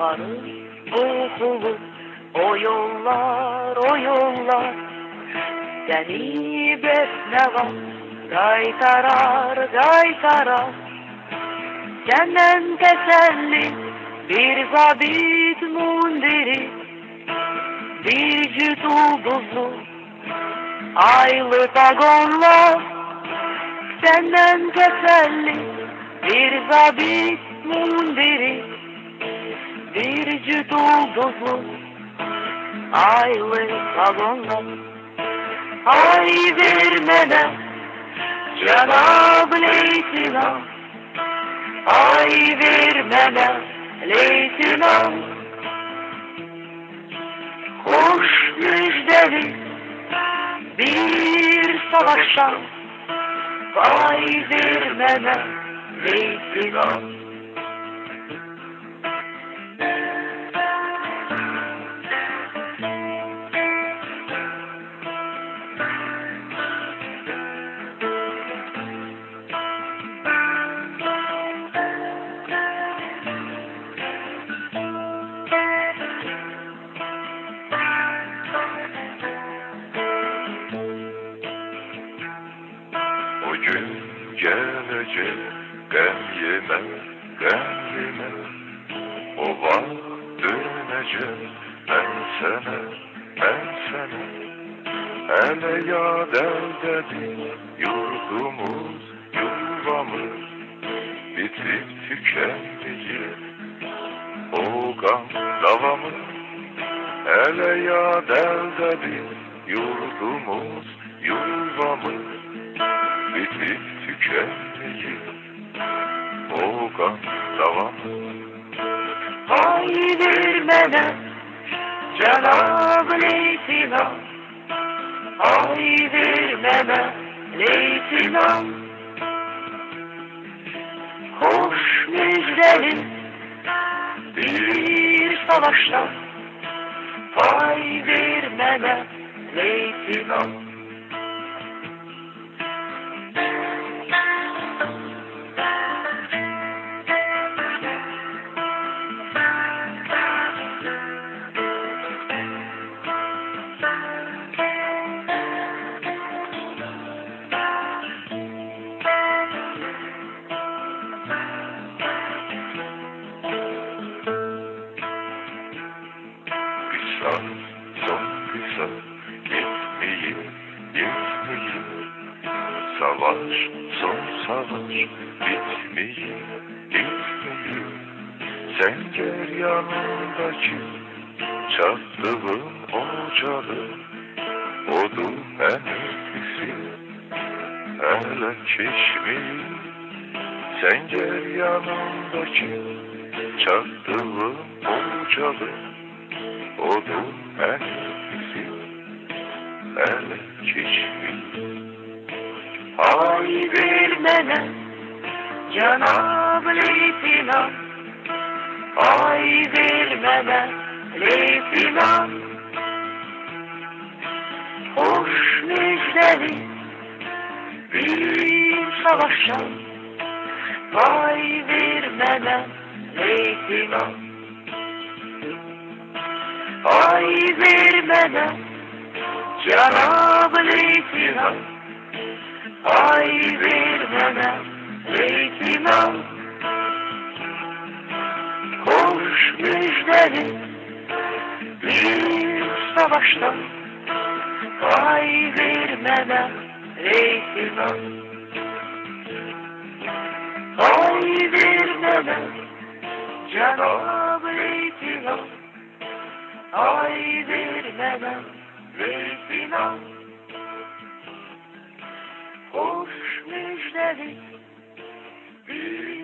Yolların okulu o yollar o yollar. Seni besmeva kaytarar kaytarar Senden teselli bir zabit mundiri Bir cüt ulduzlu aylı tagonlar Senden teselli bir zabit mundiri Bir cüt ulduzlu aylı tagonlar Ay vermene Cenab-ı Leytina Ay vermene Leytina Hoş müjdeli bir savaşa. Ay vermene Leytina gelecek gem yeme, gem yeme O vaxt dönecek ben sana, ben sana Hele yad eldedir yurdumuz, yuvamız. Bitip tükenmeyecek o gam davamız. Hele yad eldedir yurdumuz, yuvamız bitip tükenmeyecek o kan davamı Ay vermene Cenab-ı Leytina Ay vermene Leytina Hoş müjdeli bir savaşta Ay vermene Leytina kısa gitmeyin gitmeyin. Savaş son savaş bitmeyin bitmeyin Sen gel yanındaki çattığın ocağı. Odun en iyisi hele çeşmeyi Sen gel yanındaki çattığın ocağı Odun en iyisi hele çeşmeyi Ay vermene Cenab-ı Leytina Ay vermene Leytina Hoş müjdeli bir savaşa. Ay vermene Leytina Ay vermene Cenab-ı Leytina Ay vermene Leytina Hoş müjdeli bir savaşta Ay vermene Leytina Ay vermene Cenab-ı Leytina Ay vermene Leytina Hoş müjdeli bir